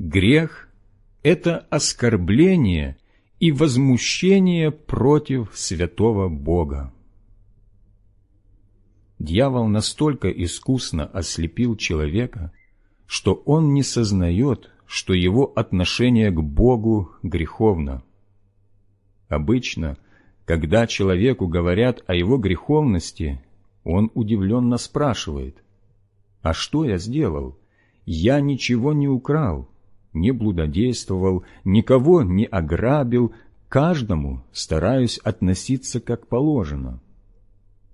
Грех – это оскорбление и возмущение против святого Бога. Дьявол настолько искусно ослепил человека, что он не сознает, что его отношение к Богу греховно. Обычно, когда человеку говорят о его греховности, он удивленно спрашивает, «А что я сделал? Я ничего не украл, не блудодействовал, никого не ограбил, каждому стараюсь относиться как положено».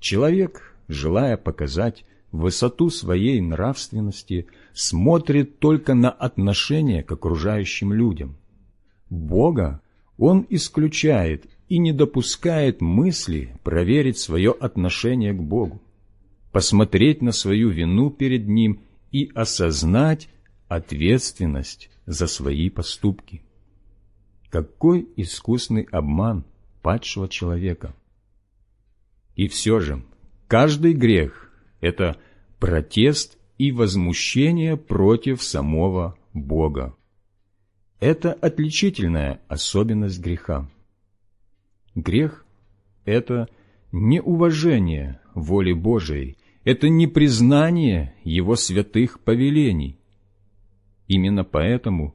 Человек, желая показать высоту своей нравственности, смотрит только на отношение к окружающим людям. Бога он исключает и не допускает мысли проверить свое отношение к Богу, посмотреть на свою вину перед Ним и осознать ответственность за свои поступки. Какой искусный обман падшего человека! И все же каждый грех – это протест и возмущение против самого Бога. Это отличительная особенность греха. Грех – это неуважение воли Божией, это непризнание Его святых повелений. Именно поэтому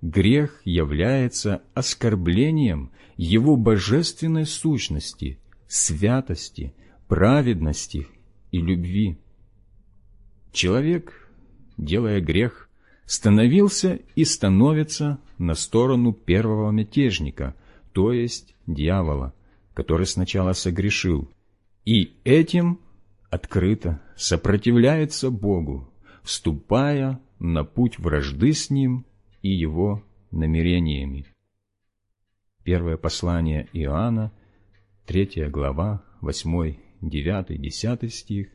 грех является оскорблением Его божественной сущности, святости, праведности и любви. Человек, делая грех, становился и становится на сторону первого мятежника, то есть дьявола, который сначала согрешил, и этим открыто сопротивляется Богу, вступая на путь вражды с Ним и Его намерениями. Первое послание Иоанна, 3 глава, 8, 9, 10 стих,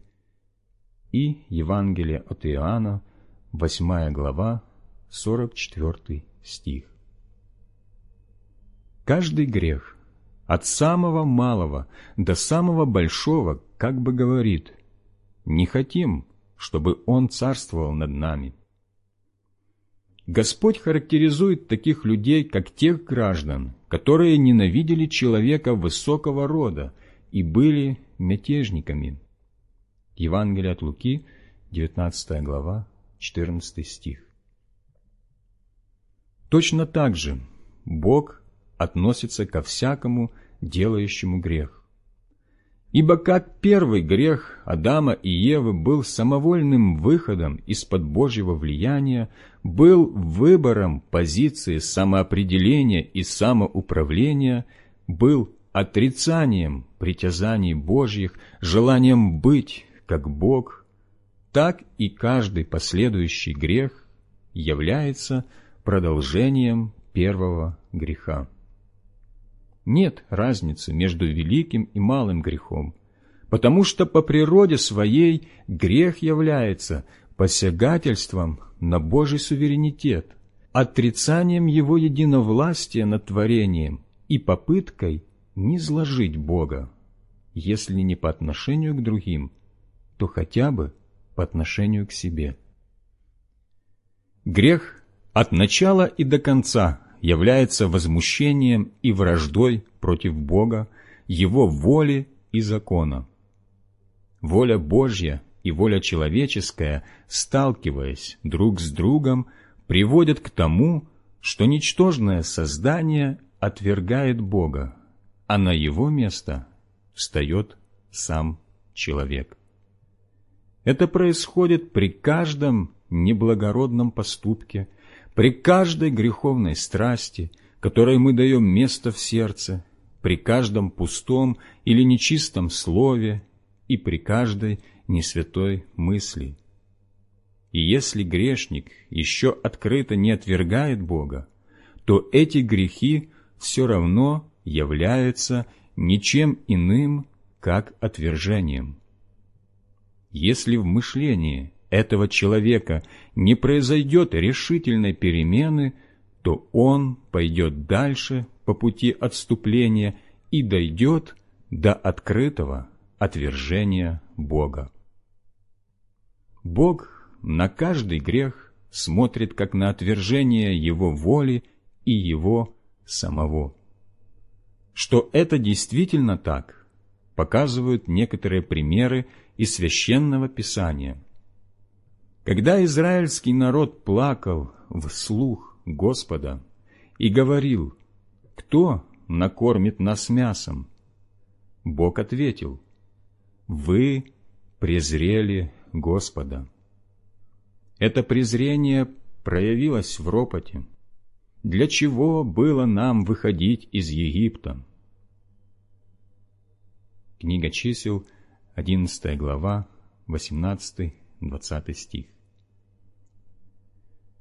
и Евангелие от Иоанна, 8 глава, 44 стих. Каждый грех, от самого малого до самого большого, как бы говорит, не хотим, чтобы Он царствовал над нами. Господь характеризует таких людей, как тех граждан, которые ненавидели человека высокого рода и были мятежниками. Евангелие от Луки, 19 глава, 14 стих. Точно так же Бог относится ко всякому, делающему грех. Ибо как первый грех Адама и Евы был самовольным выходом из-под Божьего влияния, был выбором позиции самоопределения и самоуправления, был отрицанием притязаний Божьих, желанием быть, как Бог, так и каждый последующий грех является продолжением первого греха. Нет разницы между великим и малым грехом, потому что по природе своей грех является посягательством на Божий суверенитет, отрицанием Его единовластия над творением и попыткой низложить Бога, если не по отношению к другим, то хотя бы по отношению к себе. Грех от начала и до конца является возмущением и враждой против Бога, Его воли и закона. Воля Божья и воля человеческая, сталкиваясь друг с другом, приводят к тому, что ничтожное создание отвергает Бога, а на его место встает сам человек. Это происходит при каждом неблагородном поступке, при каждой греховной страсти, которой мы даем место в сердце, при каждом пустом или нечистом слове и при каждой несвятой мысли. И если грешник еще открыто не отвергает Бога, то эти грехи все равно являются ничем иным, как отвержением. Если в мышлении этого человека не произойдет решительной перемены, то он пойдет дальше по пути отступления и дойдет до открытого отвержения Бога. Бог на каждый грех смотрит как на отвержение Его воли и Его самого. Что это действительно так, показывают некоторые примеры из Священного Писания. Когда израильский народ плакал вслух Господа и говорил, «Кто накормит нас мясом?» Бог ответил, «Вы презрели Господа». Это презрение проявилось в ропоте. Для чего было нам выходить из Египта? Книга чисел, 11 глава, 18-20 стих.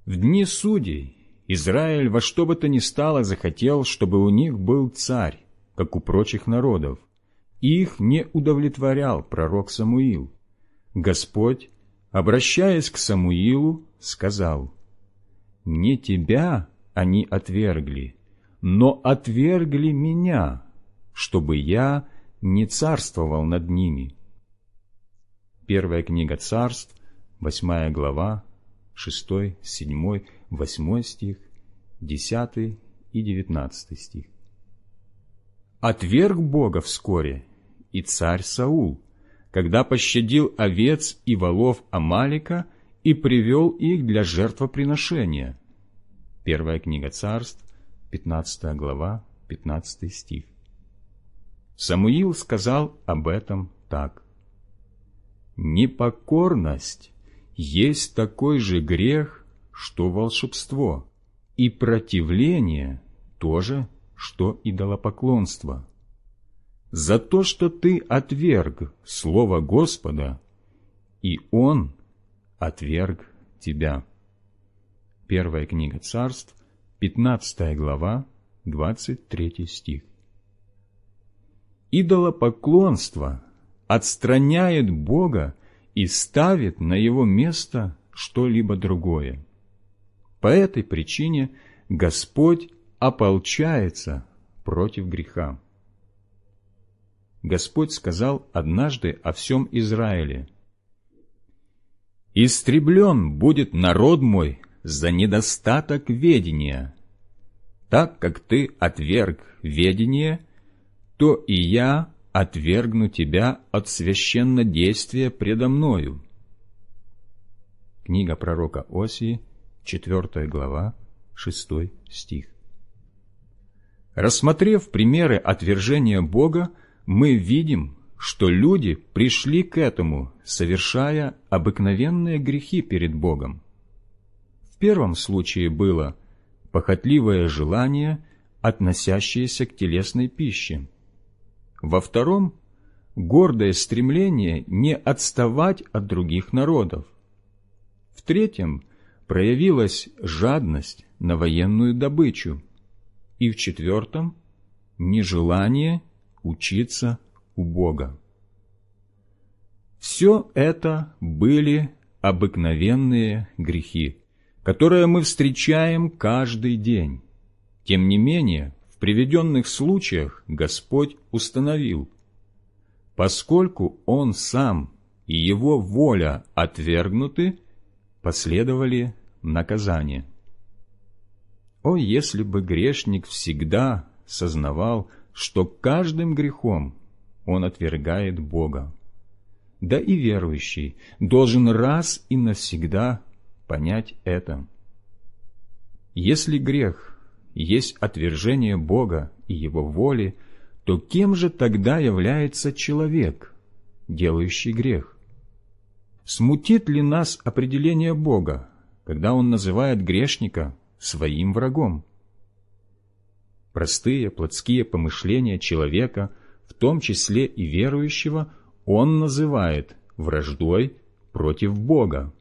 В дни судей Израиль во что бы то ни стало захотел, чтобы у них был царь, как у прочих народов. Их не удовлетворял пророк Самуил. Господь обращаясь к Самуилу, сказал, «Не тебя они отвергли, но отвергли меня, чтобы я не царствовал над ними». Первая книга царств, восьмая глава, шестой, седьмой, восьмой стих, десятый и девятнадцатый стих. Отверг Бога вскоре и царь Саул, когда пощадил овец и волов Амалика и привел их для жертвоприношения. Первая книга царств, 15 глава, 15 стих. Самуил сказал об этом так. «Непокорность есть такой же грех, что волшебство, и противление тоже, что идолопоклонство за то, что ты отверг Слово Господа, и Он отверг тебя. Первая книга царств, 15 глава, 23 стих. Идолопоклонство отстраняет Бога и ставит на Его место что-либо другое. По этой причине Господь ополчается против греха. Господь сказал однажды о всем Израиле. «Истреблен будет народ мой за недостаток ведения. Так как ты отверг ведение, то и я отвергну тебя от священнодействия предо мною». Книга пророка Осии, 4 глава, 6 стих. Рассмотрев примеры отвержения Бога, мы видим, что люди пришли к этому, совершая обыкновенные грехи перед Богом. В первом случае было похотливое желание, относящееся к телесной пище. Во втором – гордое стремление не отставать от других народов. В третьем – проявилась жадность на военную добычу. И в четвертом – нежелание учиться у Бога. Все это были обыкновенные грехи, которые мы встречаем каждый день. Тем не менее, в приведенных случаях Господь установил, поскольку Он сам и Его воля отвергнуты, последовали наказания. О, если бы грешник всегда сознавал, что каждым грехом он отвергает Бога. Да и верующий должен раз и навсегда понять это. Если грех есть отвержение Бога и Его воли, то кем же тогда является человек, делающий грех? Смутит ли нас определение Бога, когда Он называет грешника своим врагом? простые плотские помышления человека, в том числе и верующего, он называет враждой против Бога.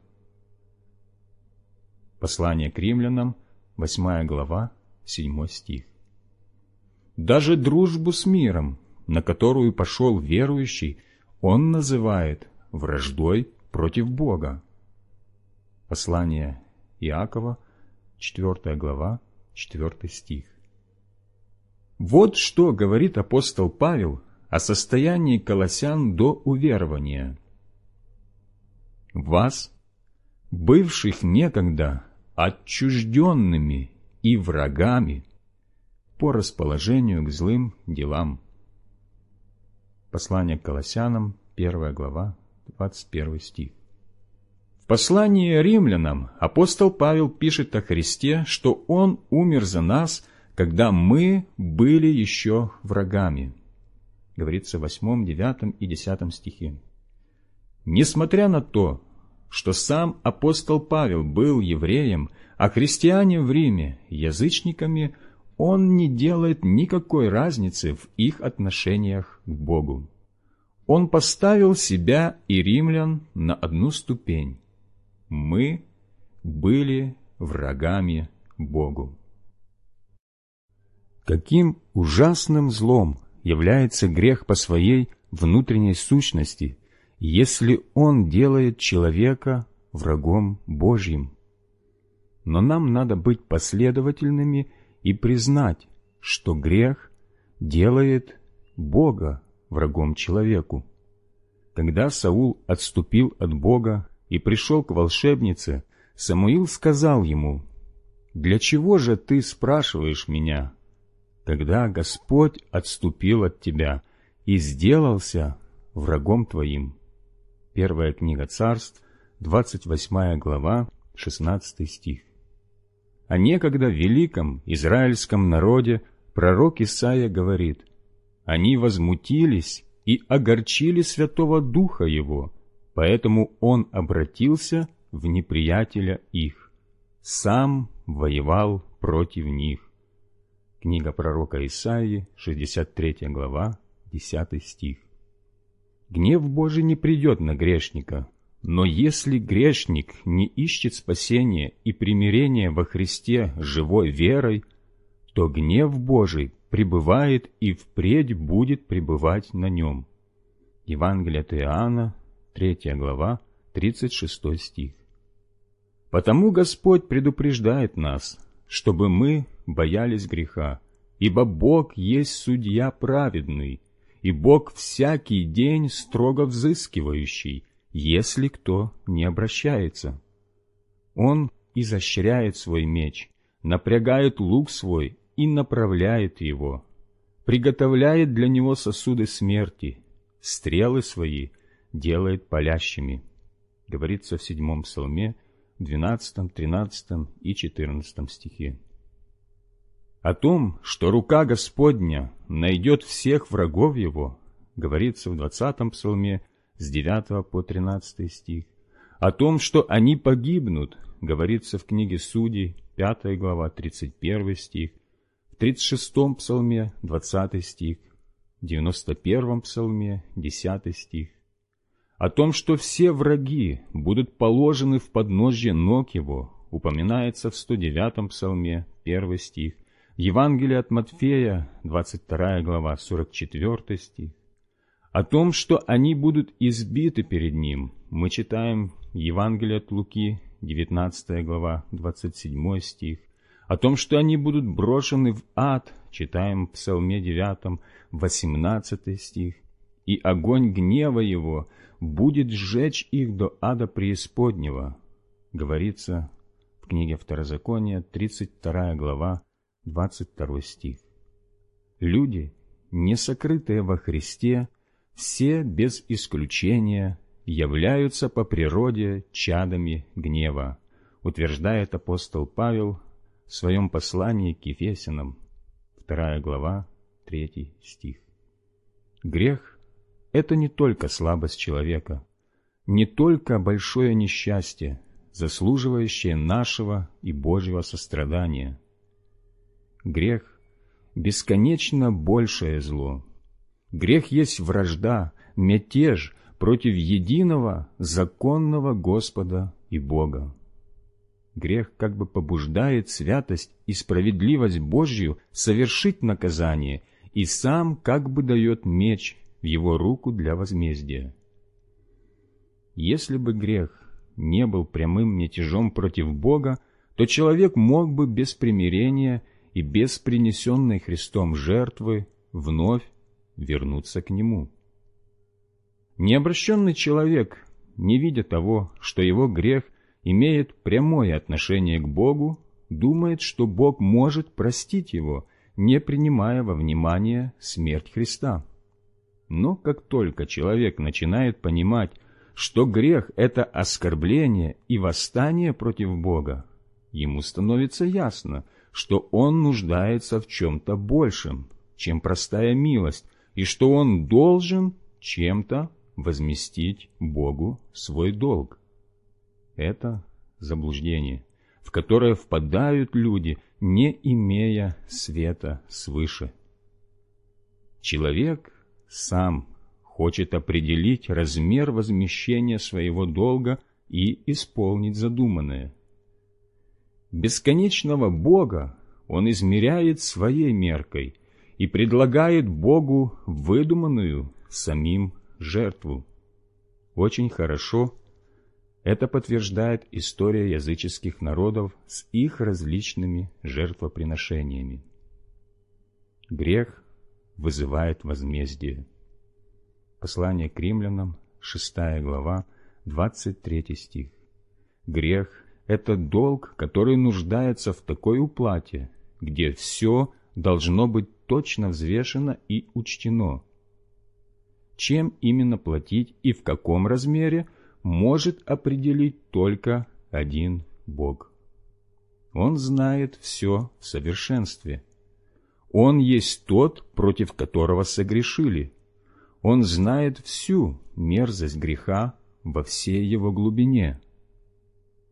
Послание к римлянам, 8 глава, 7 стих. Даже дружбу с миром, на которую пошел верующий, он называет враждой против Бога. Послание Иакова, 4 глава, 4 стих. Вот что говорит апостол Павел о состоянии колосян до уверования. «Вас, бывших некогда отчужденными и врагами по расположению к злым делам. Послание к Колоссянам, 1 глава, 21 стих. В послании римлянам апостол Павел пишет о Христе, что Он умер за нас, когда мы были еще врагами. Говорится в 8, 9 и 10 стихе. Несмотря на то, что сам апостол Павел был евреем, а христиане в Риме – язычниками, он не делает никакой разницы в их отношениях к Богу. Он поставил себя и римлян на одну ступень. Мы были врагами Богу. Каким ужасным злом является грех по своей внутренней сущности, если он делает человека врагом Божьим? Но нам надо быть последовательными и признать, что грех делает Бога врагом человеку. Когда Саул отступил от Бога и пришел к волшебнице, Самуил сказал ему, «Для чего же ты спрашиваешь меня, когда Господь отступил от тебя и сделался врагом твоим?» Первая книга царств, 28 глава, 16 стих. О некогда великом израильском народе пророк Исаия говорит, «Они возмутились и огорчили Святого Духа Его, поэтому Он обратился в неприятеля их, сам воевал против них». Книга пророка Исаии, 63 глава, 10 стих. Гнев Божий не придет на грешника, но если грешник не ищет спасения и примирения во Христе живой верой, то гнев Божий пребывает и впредь будет пребывать на нем. Евангелие от Иоанна, 3 глава, 36 стих. Потому Господь предупреждает нас, чтобы мы боялись греха, ибо Бог есть судья праведный, и Бог всякий день строго взыскивающий, если кто не обращается. Он изощряет свой меч, напрягает лук свой и направляет его, приготовляет для него сосуды смерти, стрелы свои делает палящими. Говорится в седьмом псалме, двенадцатом, тринадцатом и четырнадцатом стихе. О том, что рука Господня найдет всех врагов его, говорится в двадцатом псалме, с 9 по 13 стих. О том, что они погибнут, говорится в книге Судей, 5 глава, 31 стих, в 36-м псалме, 20 стих, в 91-м псалме, 10 стих. О том, что все враги будут положены в подножье ног его, упоминается в 109-м псалме, 1 стих, в Евангелии от Матфея, 22 глава, 44 стих, о том, что они будут избиты перед Ним, мы читаем Евангелие от Луки, 19 глава, 27 стих. О том, что они будут брошены в ад, читаем в Псалме 9, 18 стих. И огонь гнева Его будет сжечь их до ада преисподнего, говорится в книге Второзакония, 32 глава, 22 стих. Люди, не сокрытые во Христе, все без исключения являются по природе чадами гнева, утверждает апостол Павел в своем послании к Ефесянам, 2 глава, 3 стих. Грех – это не только слабость человека, не только большое несчастье, заслуживающее нашего и Божьего сострадания. Грех – бесконечно большее зло – Грех есть вражда, мятеж против единого законного Господа и Бога. Грех как бы побуждает святость и справедливость Божью совершить наказание и сам как бы дает меч в его руку для возмездия. Если бы грех не был прямым мятежом против Бога, то человек мог бы без примирения и без принесенной Христом жертвы вновь вернуться к Нему. Необращенный человек, не видя того, что его грех имеет прямое отношение к Богу, думает, что Бог может простить его, не принимая во внимание смерть Христа. Но как только человек начинает понимать, что грех – это оскорбление и восстание против Бога, ему становится ясно, что он нуждается в чем-то большем, чем простая милость, и что он должен чем-то возместить Богу свой долг. Это заблуждение, в которое впадают люди, не имея света свыше. Человек сам хочет определить размер возмещения своего долга и исполнить задуманное. Бесконечного Бога он измеряет своей меркой и предлагает Богу выдуманную самим жертву. Очень хорошо это подтверждает история языческих народов с их различными жертвоприношениями. Грех вызывает возмездие. Послание к римлянам, 6 глава, 23 стих. Грех – это долг, который нуждается в такой уплате, где все должно быть точно взвешено и учтено. Чем именно платить и в каком размере, может определить только один Бог. Он знает все в совершенстве. Он есть тот, против которого согрешили. Он знает всю мерзость греха во всей его глубине.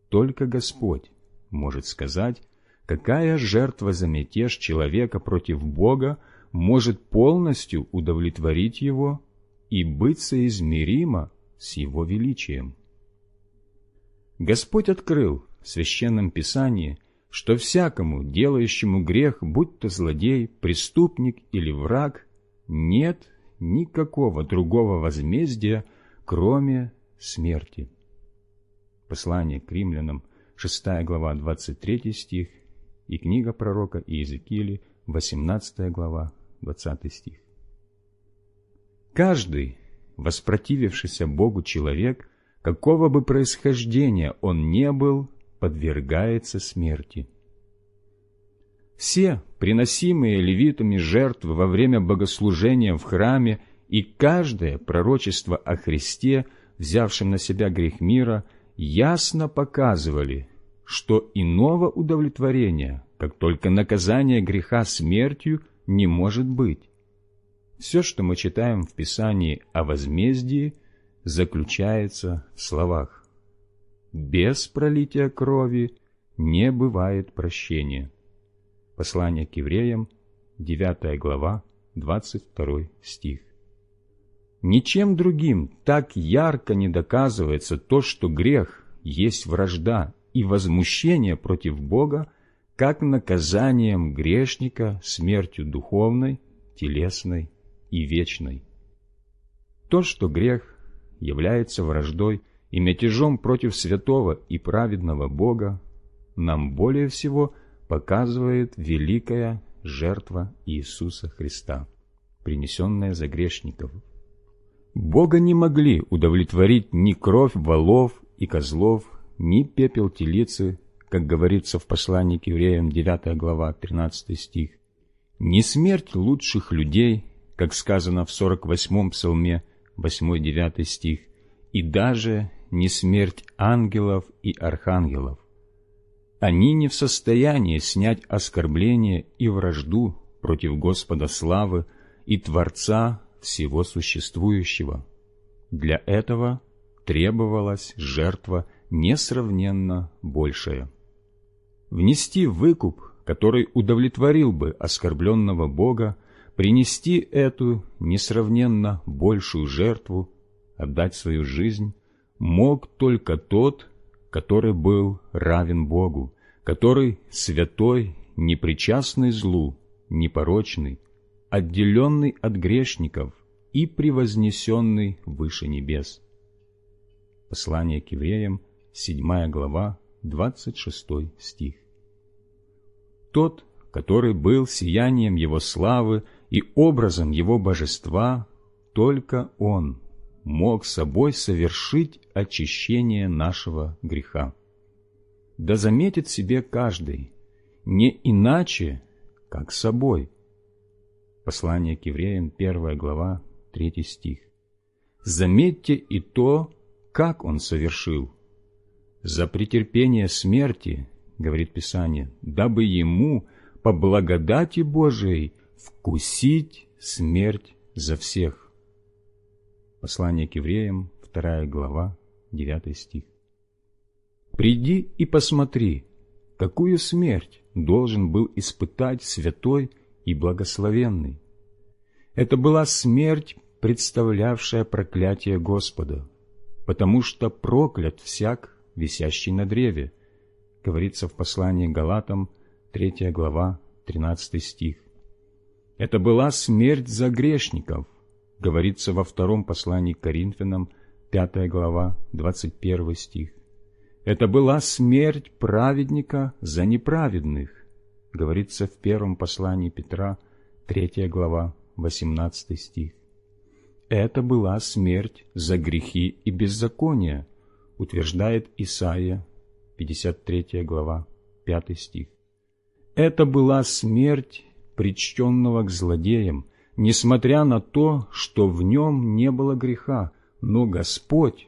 Только Господь может сказать, какая жертва за мятеж человека против Бога может полностью удовлетворить его и быть соизмерима с его величием. Господь открыл в Священном Писании, что всякому, делающему грех, будь то злодей, преступник или враг, нет никакого другого возмездия, кроме смерти. Послание к римлянам, 6 глава, 23 стих, и книга пророка Иезекиили, 18 глава, 20 стих. Каждый, воспротивившийся Богу человек, какого бы происхождения он не был, подвергается смерти. Все приносимые левитами жертвы во время богослужения в храме и каждое пророчество о Христе, взявшем на себя грех мира, ясно показывали, что иного удовлетворения, как только наказание греха смертью, не может быть. Все, что мы читаем в Писании о возмездии, заключается в словах «Без пролития крови не бывает прощения». Послание к евреям, 9 глава, 22 стих. Ничем другим так ярко не доказывается то, что грех есть вражда и возмущение против Бога, как наказанием грешника смертью духовной, телесной и вечной. То, что грех является враждой и мятежом против святого и праведного Бога, нам более всего – показывает великая жертва Иисуса Христа, принесенная за грешников. Бога не могли удовлетворить ни кровь волов и козлов, ни пепел телицы, как говорится в послании к евреям 9 глава 13 стих, ни смерть лучших людей, как сказано в 48-м псалме 8-9 стих, и даже не смерть ангелов и архангелов. Они не в состоянии снять оскорбление и вражду против Господа славы и Творца всего существующего. Для этого требовалась жертва несравненно большая. Внести выкуп, который удовлетворил бы оскорбленного Бога, принести эту несравненно большую жертву, отдать свою жизнь, мог только тот, который был равен Богу, который святой, непричастный злу, непорочный, отделенный от грешников и превознесенный выше небес. Послание к евреям, 7 глава, 26 стих. Тот, который был сиянием Его славы и образом Его божества, только Он мог собой совершить очищение нашего греха. да заметит себе каждый, не иначе, как собой. Послание к евреям, 1 глава, 3 стих. Заметьте и то, как он совершил. За претерпение смерти, говорит Писание, дабы ему по благодати Божией вкусить смерть за всех. Послание к евреям, 2 глава, 9 стих. «Приди и посмотри, какую смерть должен был испытать святой и благословенный. Это была смерть, представлявшая проклятие Господа, потому что проклят всяк, висящий на древе, говорится в послании Галатам, 3 глава, 13 стих. Это была смерть за грешников, говорится во втором послании к Коринфянам, 5 глава, 21 стих. Это была смерть праведника за неправедных, говорится в первом послании Петра, 3 глава, 18 стих. Это была смерть за грехи и беззакония, утверждает Исаия, 53 глава, 5 стих. Это была смерть причтенного к злодеям, несмотря на то, что в нем не было греха, но Господь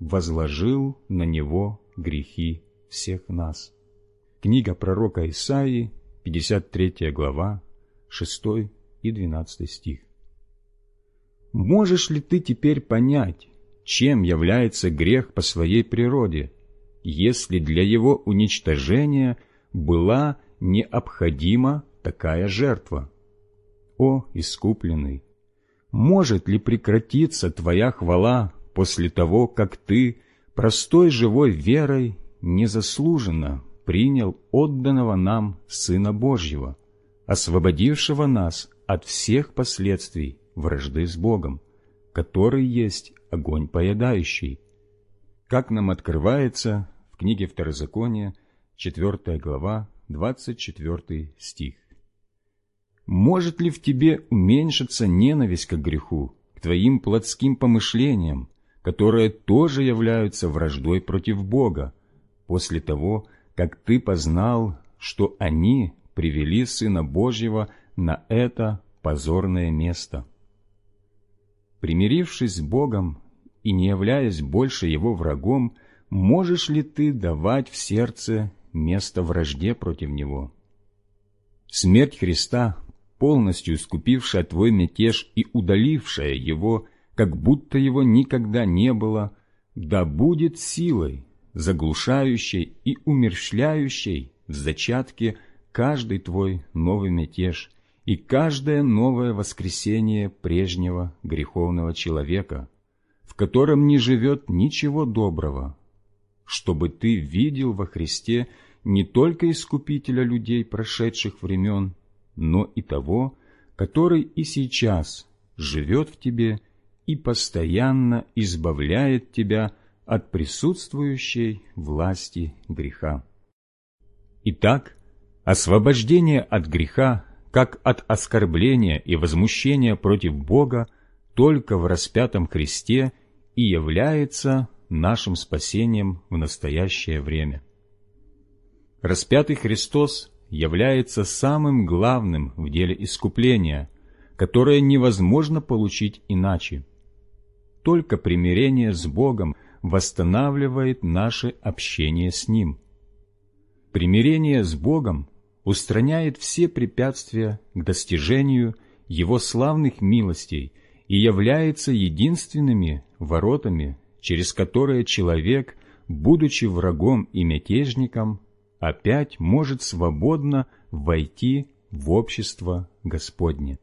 возложил на него грехи всех нас. Книга пророка Исаии, 53 глава, 6 и 12 стих. Можешь ли ты теперь понять, чем является грех по своей природе, если для его уничтожения была необходима такая жертва? О, искупленный! Может ли прекратиться твоя хвала после того, как ты простой живой верой незаслуженно принял отданного нам Сына Божьего, освободившего нас от всех последствий вражды с Богом, который есть огонь поедающий, как нам открывается в книге Второзакония, 4 глава, 24 стих. Может ли в тебе уменьшиться ненависть к греху, к твоим плотским помышлениям, которые тоже являются враждой против Бога, после того, как ты познал, что они привели Сына Божьего на это позорное место. Примирившись с Богом и не являясь больше Его врагом, можешь ли ты давать в сердце место вражде против Него? Смерть Христа, полностью искупившая твой мятеж и удалившая его, как будто его никогда не было, да будет силой, заглушающей и умерщвляющей в зачатке каждый твой новый мятеж и каждое новое воскресение прежнего греховного человека, котором не живет ничего доброго, чтобы ты видел во Христе не только Искупителя людей прошедших времен, но и того, который и сейчас живет в тебе и постоянно избавляет тебя от присутствующей власти греха. Итак, освобождение от греха, как от оскорбления и возмущения против Бога, только в распятом Христе и является нашим спасением в настоящее время. Распятый Христос является самым главным в деле искупления, которое невозможно получить иначе. Только примирение с Богом восстанавливает наше общение с Ним. Примирение с Богом устраняет все препятствия к достижению Его славных милостей и является единственными воротами, через которые человек, будучи врагом и мятежником, опять может свободно войти в общество Господне.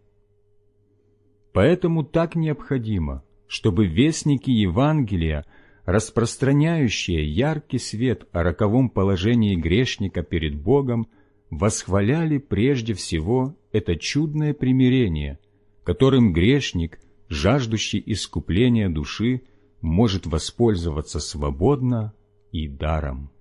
Поэтому так необходимо, чтобы вестники Евангелия – распространяющие яркий свет о роковом положении грешника перед Богом, восхваляли прежде всего это чудное примирение, которым грешник, жаждущий искупления души, может воспользоваться свободно и даром.